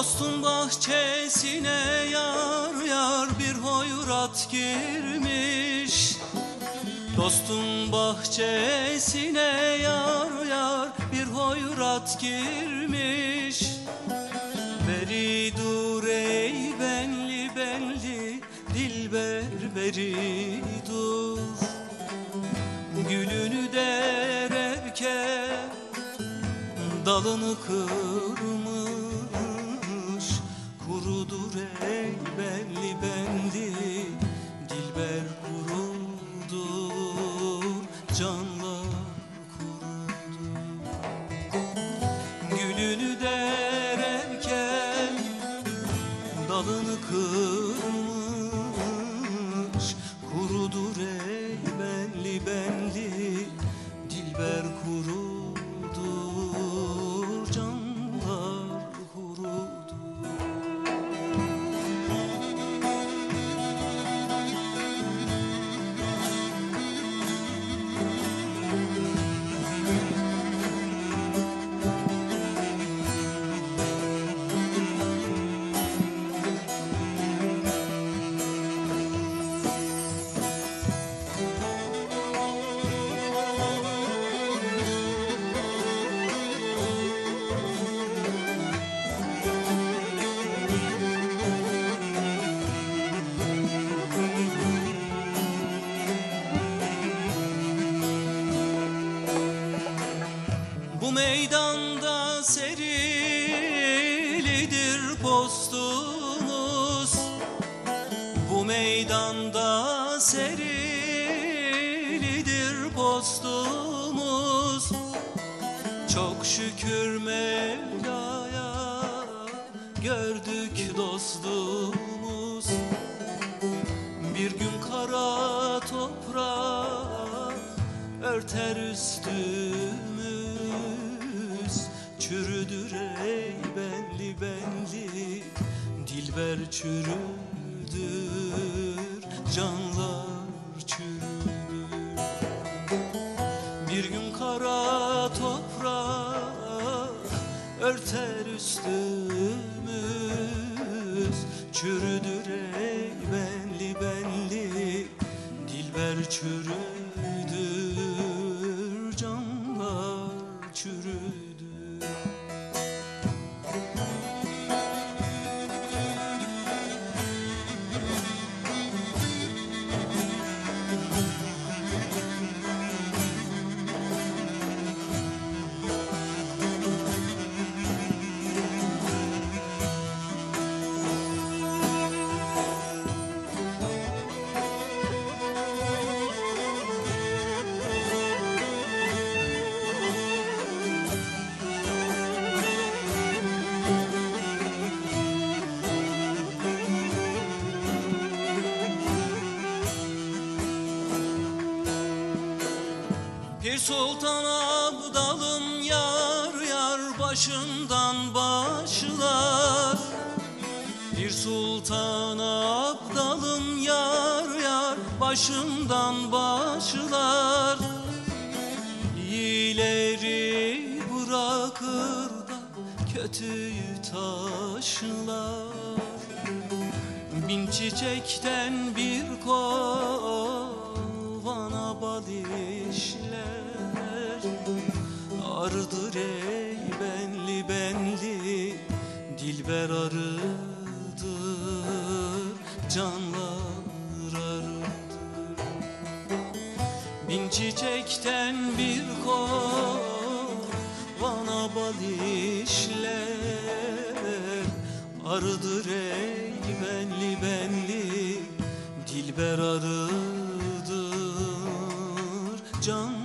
Dostun bahçesine yar yar bir hoyrat girmiş. Dostun bahçesine yar yar bir hoyrat girmiş. Beri dur ey benli benli dilber beri dur Gülünü dererken dalını kırmış Bu meydanda serilidir postumuz. Bu meydanda serilidir postumuz. Çok şükür Mevla'ya gördük dostumuz Bir gün kara toprak örter üstümüz Çürüdür ey belli belli Dilber çürüdür Canlar çürüdür Bir gün kara toprak örter üstümüz Çürüdür ey belli belli Dilber çürüdür Pir Sultan Abdalım yar yar başından başlar. Bir Sultan Abdalım yar yar başından başlar. İyileri bırakır da kötüyü taşlar. Bin çiçekten bir kovana bal işler Arıdır ey benli benli Dilber arıdır Canlar arıdır. Bin çiçekten bir kovana bal işler. Arıdır ey benli benli Dilber arıdır Jung.